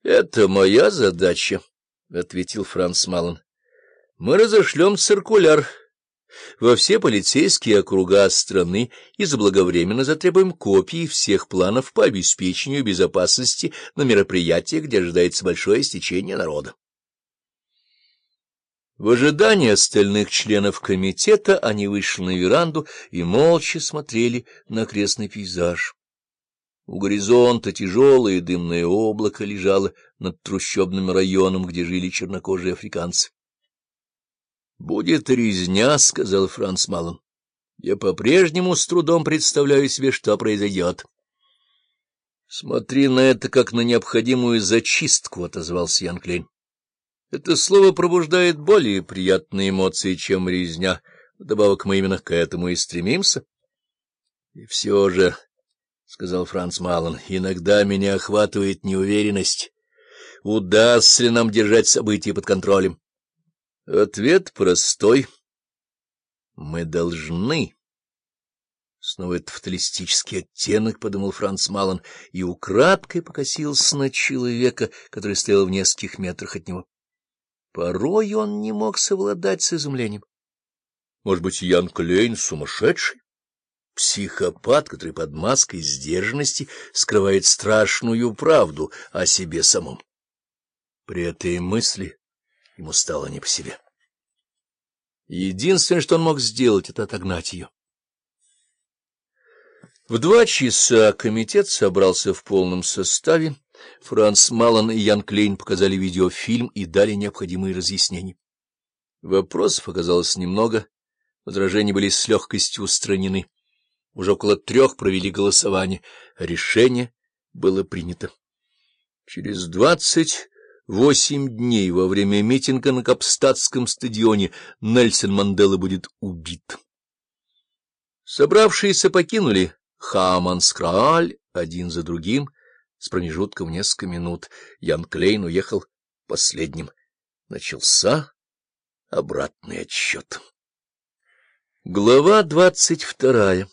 — Это моя задача, — ответил Франц Малон. — Мы разошлем циркуляр во все полицейские округа страны и заблаговременно затребуем копии всех планов по обеспечению безопасности на мероприятиях, где ожидается большое стечение народа. В ожидании остальных членов комитета они вышли на веранду и молча смотрели на окрестный пейзаж. У горизонта тяжелое дымное облако лежало над трущобным районом, где жили чернокожие африканцы. — Будет резня, — сказал Франц Малон. — Я по-прежнему с трудом представляю себе, что произойдет. — Смотри на это, как на необходимую зачистку, — отозвался Ян Клейн. Это слово пробуждает более приятные эмоции, чем резня. Вдобавок мы именно к этому и стремимся. — И все же, — сказал Франц Малон, — иногда меня охватывает неуверенность. Удастся ли нам держать события под контролем? Ответ простой. Мы должны. Снова этот фаталистический оттенок, — подумал Франц Малон, и украдкой покосился на человека, который стоял в нескольких метрах от него. Порой он не мог совладать с изумлением. Может быть, Ян Клейн сумасшедший? Психопат, который под маской сдержанности скрывает страшную правду о себе самом. При этой мысли ему стало не по себе. Единственное, что он мог сделать, — это отогнать ее. В два часа комитет собрался в полном составе. Франц Малан и Ян Клейн показали видеофильм и дали необходимые разъяснения. Вопросов оказалось немного, возражения были с легкостью устранены. Уже около трех провели голосование, решение было принято. Через двадцать восемь дней во время митинга на Капстадском стадионе Нельсон Мандела будет убит. Собравшиеся покинули Хаманскрааль один за другим, с промежутком несколько минут. Ян Клейн уехал последним. Начался обратный отсчет. Глава двадцать вторая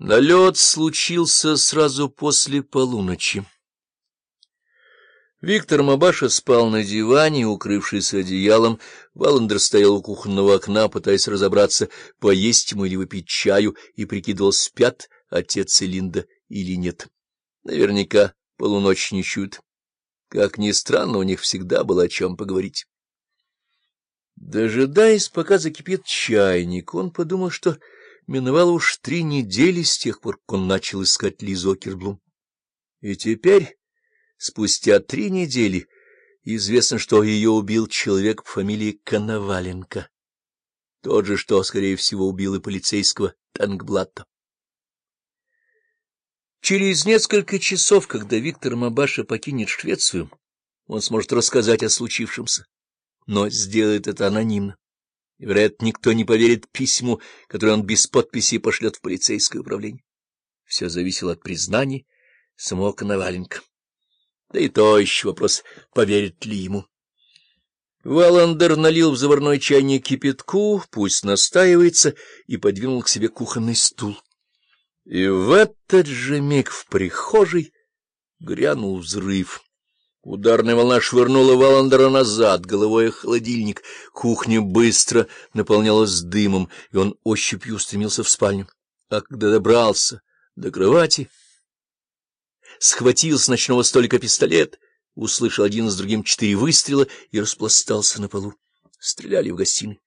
Налет случился сразу после полуночи. Виктор Мабаша спал на диване, укрывшись одеялом. Валандер стоял у кухонного окна, пытаясь разобраться, поесть ему или выпить чаю, и прикидывал, спят отец и Линда или нет. Наверняка полуночничают. Как ни странно, у них всегда было о чем поговорить. Дожидаясь, пока закипит чайник, он подумал, что миновало уж три недели с тех пор, как он начал искать Лизу Окерблум. И теперь Спустя три недели известно, что ее убил человек по фамилии Коноваленко. Тот же, что, скорее всего, убил и полицейского Тангблата. Через несколько часов, когда Виктор Мабаша покинет Швецию, он сможет рассказать о случившемся, но сделает это анонимно. И, вероятно, никто не поверит письму, которое он без подписи пошлет в полицейское управление. Все зависело от признаний самого Коноваленко. Да и то еще вопрос, поверит ли ему. Валандер налил в заварной чайник кипятку, пусть настаивается, и подвинул к себе кухонный стул. И в этот же миг в прихожей грянул взрыв. Ударная волна швырнула Валандера назад, головой о холодильник. Кухня быстро наполнялась дымом, и он ощупью устремился в спальню. А когда добрался до кровати схватил с ночного столика пистолет, услышал один с другим четыре выстрела и распластался на полу. Стреляли в гостиной.